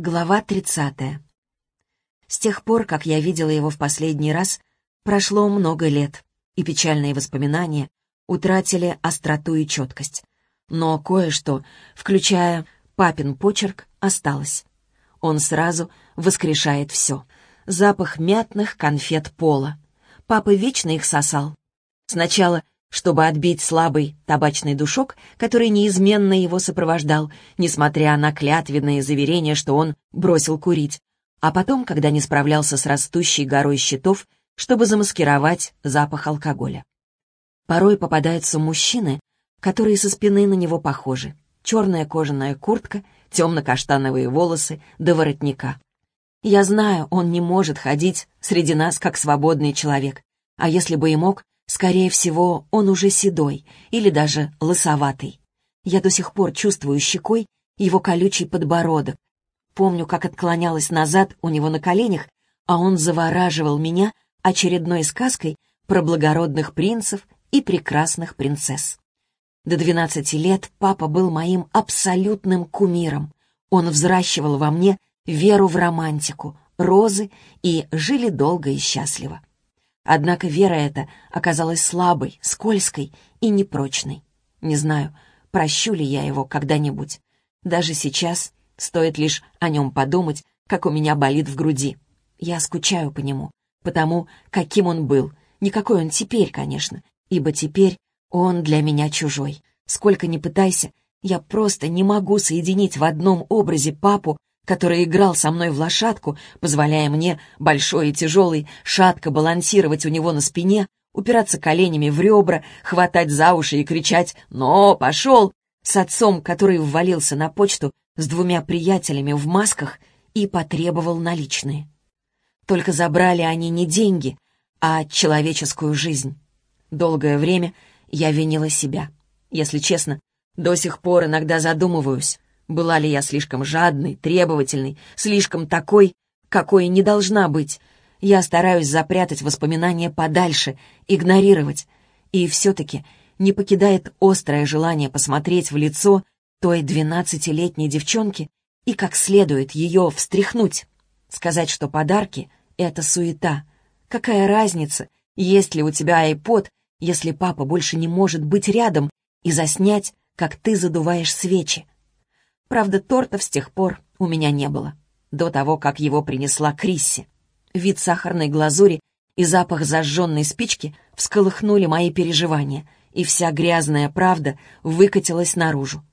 Глава 30. С тех пор, как я видела его в последний раз, прошло много лет, и печальные воспоминания утратили остроту и четкость. Но кое-что, включая папин почерк, осталось. Он сразу воскрешает все. Запах мятных конфет пола. Папа вечно их сосал. Сначала чтобы отбить слабый табачный душок, который неизменно его сопровождал, несмотря на клятвенные заверения, что он бросил курить, а потом, когда не справлялся с растущей горой счетов, чтобы замаскировать запах алкоголя. Порой попадаются мужчины, которые со спины на него похожи. Черная кожаная куртка, темно-каштановые волосы до воротника. Я знаю, он не может ходить среди нас как свободный человек, а если бы и мог, Скорее всего, он уже седой или даже лысоватый. Я до сих пор чувствую щекой его колючий подбородок. Помню, как отклонялась назад у него на коленях, а он завораживал меня очередной сказкой про благородных принцев и прекрасных принцесс. До двенадцати лет папа был моим абсолютным кумиром. Он взращивал во мне веру в романтику, розы и жили долго и счастливо. Однако вера эта оказалась слабой, скользкой и непрочной. Не знаю, прощу ли я его когда-нибудь. Даже сейчас стоит лишь о нем подумать, как у меня болит в груди. Я скучаю по нему, потому каким он был. Никакой он теперь, конечно, ибо теперь он для меня чужой. Сколько ни пытайся, я просто не могу соединить в одном образе папу который играл со мной в лошадку, позволяя мне, большой и тяжелый, шатко балансировать у него на спине, упираться коленями в ребра, хватать за уши и кричать «Но, пошел!» с отцом, который ввалился на почту с двумя приятелями в масках и потребовал наличные. Только забрали они не деньги, а человеческую жизнь. Долгое время я винила себя. Если честно, до сих пор иногда задумываюсь, была ли я слишком жадной, требовательной, слишком такой, какой не должна быть? Я стараюсь запрятать воспоминания подальше, игнорировать. И все-таки не покидает острое желание посмотреть в лицо той двенадцатилетней девчонки и как следует ее встряхнуть. Сказать, что подарки — это суета. Какая разница, есть ли у тебя iPod, если папа больше не может быть рядом, и заснять, как ты задуваешь свечи? Правда, торта с тех пор у меня не было, до того, как его принесла Крисси. Вид сахарной глазури и запах зажженной спички всколыхнули мои переживания, и вся грязная правда выкатилась наружу.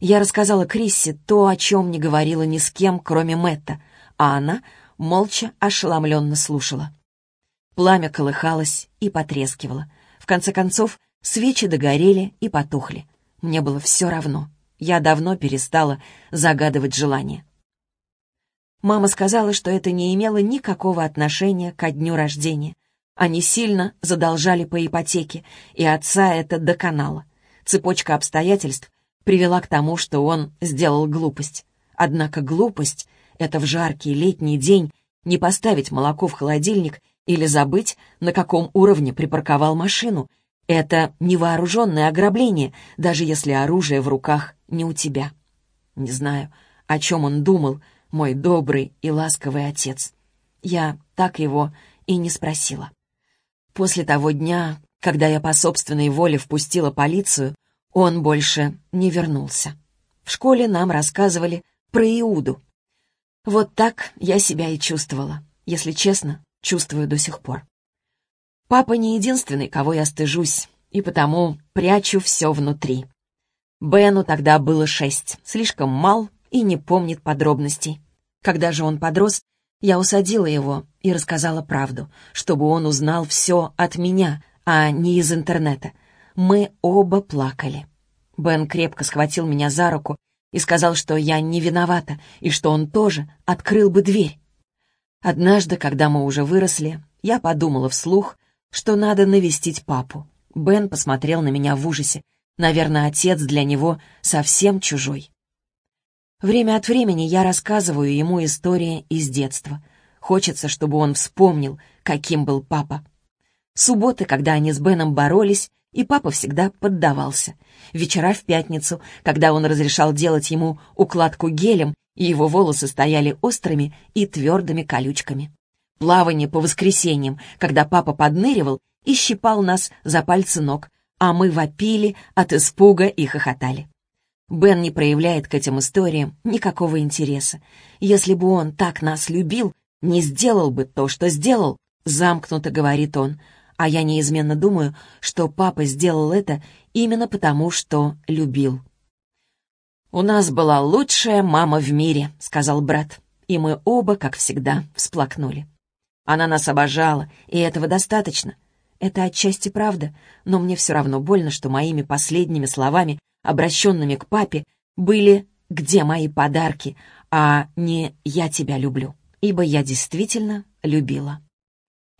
Я рассказала Крисси то, о чем не говорила ни с кем, кроме Мэтта, а она молча ошеломленно слушала. Пламя колыхалось и потрескивало. В конце концов, свечи догорели и потухли. Мне было все равно. Я давно перестала загадывать желания. Мама сказала, что это не имело никакого отношения ко дню рождения. Они сильно задолжали по ипотеке, и отца это доконало. Цепочка обстоятельств привела к тому, что он сделал глупость. Однако глупость — это в жаркий летний день не поставить молоко в холодильник или забыть, на каком уровне припарковал машину — это невооруженное ограбление, даже если оружие в руках не у тебя. Не знаю, о чем он думал, мой добрый и ласковый отец. Я так его и не спросила. После того дня, когда я по собственной воле впустила полицию, он больше не вернулся. В школе нам рассказывали про Иуду. Вот так я себя и чувствовала. Если честно, чувствую до сих пор. Папа не единственный, кого я стыжусь, и потому прячу все внутри. Бену тогда было шесть, слишком мал и не помнит подробностей. Когда же он подрос, я усадила его и рассказала правду, чтобы он узнал все от меня, а не из интернета. Мы оба плакали. Бен крепко схватил меня за руку и сказал, что я не виновата, и что он тоже открыл бы дверь. Однажды, когда мы уже выросли, я подумала вслух, что надо навестить папу. Бен посмотрел на меня в ужасе. Наверное, отец для него совсем чужой. Время от времени я рассказываю ему истории из детства. Хочется, чтобы он вспомнил, каким был папа. Субботы, когда они с Беном боролись, и папа всегда поддавался. Вечера в пятницу, когда он разрешал делать ему укладку гелем и его волосы стояли острыми и твердыми колючками. Плавание по воскресеньям, когда папа подныривал и щипал нас за пальцы ног, а мы вопили от испуга и хохотали. Бен не проявляет к этим историям никакого интереса. Если бы он так нас любил, не сделал бы то, что сделал, замкнуто говорит он, а я неизменно думаю, что папа сделал это именно потому, что любил. «У нас была лучшая мама в мире», — сказал брат, и мы оба, как всегда, всплакнули. Она нас обожала, и этого достаточно. Это отчасти правда, но мне все равно больно, что моими последними словами, обращенными к папе, были «Где мои подарки?», а не «Я тебя люблю», ибо я действительно любила.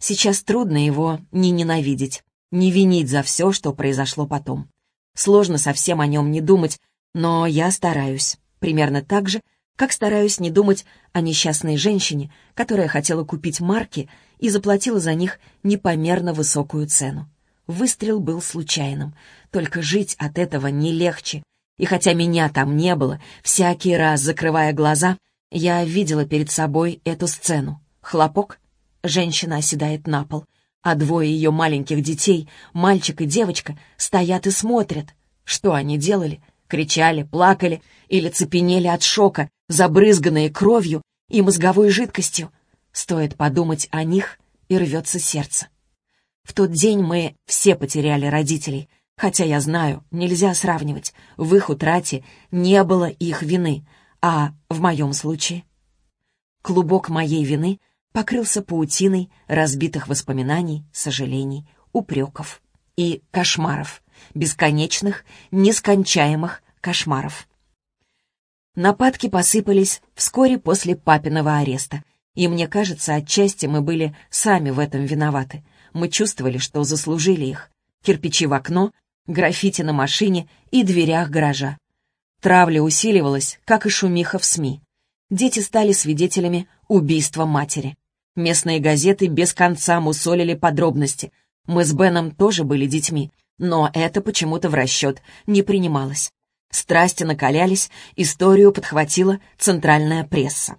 Сейчас трудно его не ненавидеть, не винить за все, что произошло потом. Сложно совсем о нем не думать, но я стараюсь. Примерно так же, как стараюсь не думать о несчастной женщине, которая хотела купить марки и заплатила за них непомерно высокую цену. Выстрел был случайным, только жить от этого не легче. И хотя меня там не было, всякий раз, закрывая глаза, я видела перед собой эту сцену. Хлопок, Женщина оседает на пол, а двое ее маленьких детей, мальчик и девочка, стоят и смотрят. Что они делали? Кричали, плакали или цепенели от шока, забрызганные кровью и мозговой жидкостью. Стоит подумать о них, и рвется сердце. В тот день мы все потеряли родителей, хотя я знаю, нельзя сравнивать. В их утрате не было их вины, а в моем случае... Клубок моей вины — покрылся паутиной разбитых воспоминаний, сожалений, упреков и кошмаров, бесконечных, нескончаемых кошмаров. Нападки посыпались вскоре после папиного ареста, и мне кажется, отчасти мы были сами в этом виноваты. Мы чувствовали, что заслужили их. Кирпичи в окно, граффити на машине и дверях гаража. Травля усиливалась, как и шумиха в СМИ. Дети стали свидетелями убийства матери. Местные газеты без конца мусолили подробности. Мы с Беном тоже были детьми, но это почему-то в расчет не принималось. Страсти накалялись, историю подхватила центральная пресса.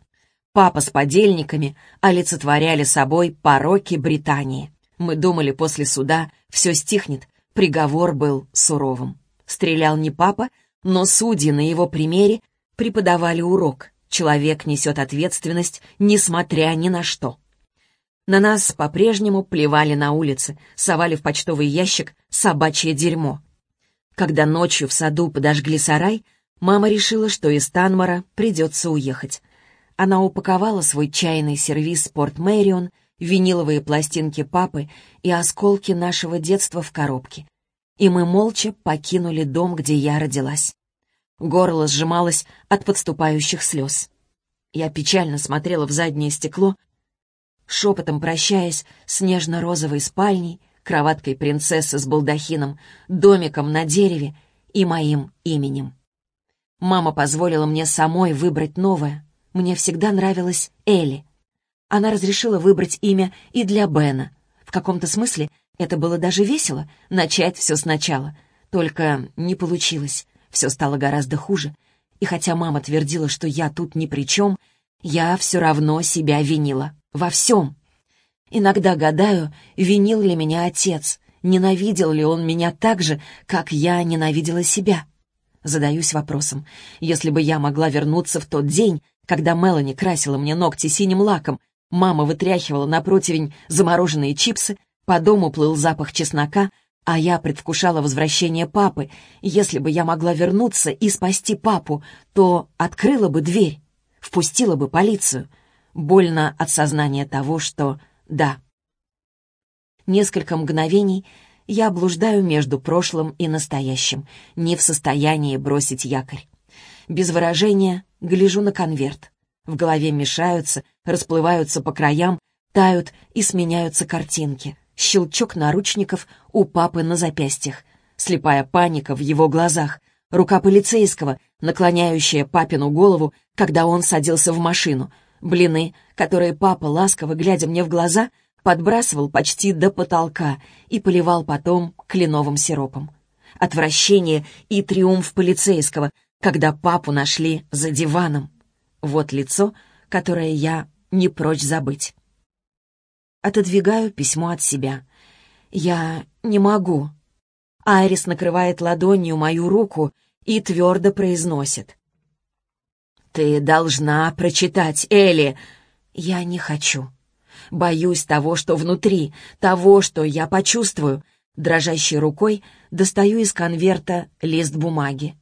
Папа с подельниками олицетворяли собой пороки Британии. Мы думали, после суда все стихнет, приговор был суровым. Стрелял не папа, но судьи на его примере преподавали урок. Человек несет ответственность, несмотря ни на что. На нас по-прежнему плевали на улице, совали в почтовый ящик собачье дерьмо. Когда ночью в саду подожгли сарай, мама решила, что из Танмара придется уехать. Она упаковала свой чайный сервиз «Порт Мэрион», виниловые пластинки папы и осколки нашего детства в коробке. И мы молча покинули дом, где я родилась. Горло сжималось от подступающих слез. Я печально смотрела в заднее стекло, шепотом прощаясь с нежно-розовой спальней, кроваткой принцессы с балдахином, домиком на дереве и моим именем. Мама позволила мне самой выбрать новое. Мне всегда нравилась Элли. Она разрешила выбрать имя и для Бена. В каком-то смысле это было даже весело — начать все сначала. Только не получилось. Все стало гораздо хуже. И хотя мама твердила, что я тут ни при чем, я все равно себя винила. Во всем. Иногда гадаю, винил ли меня отец, ненавидел ли он меня так же, как я ненавидела себя. Задаюсь вопросом, если бы я могла вернуться в тот день, когда Мелани красила мне ногти синим лаком, мама вытряхивала на противень замороженные чипсы, по дому плыл запах чеснока, а я предвкушала возвращение папы. Если бы я могла вернуться и спасти папу, то открыла бы дверь, впустила бы полицию — Больно от сознания того, что да. Несколько мгновений я блуждаю между прошлым и настоящим, не в состоянии бросить якорь. Без выражения гляжу на конверт. В голове мешаются, расплываются по краям, тают и сменяются картинки. Щелчок наручников у папы на запястьях. Слепая паника в его глазах. Рука полицейского, наклоняющая папину голову, когда он садился в машину — блины, которые папа, ласково глядя мне в глаза, подбрасывал почти до потолка и поливал потом кленовым сиропом. Отвращение и триумф полицейского, когда папу нашли за диваном. Вот лицо, которое я не прочь забыть. Отодвигаю письмо от себя. Я не могу. Айрис накрывает ладонью мою руку и твердо произносит. «Ты должна прочитать, Элли!» «Я не хочу. Боюсь того, что внутри, того, что я почувствую». Дрожащей рукой достаю из конверта лист бумаги.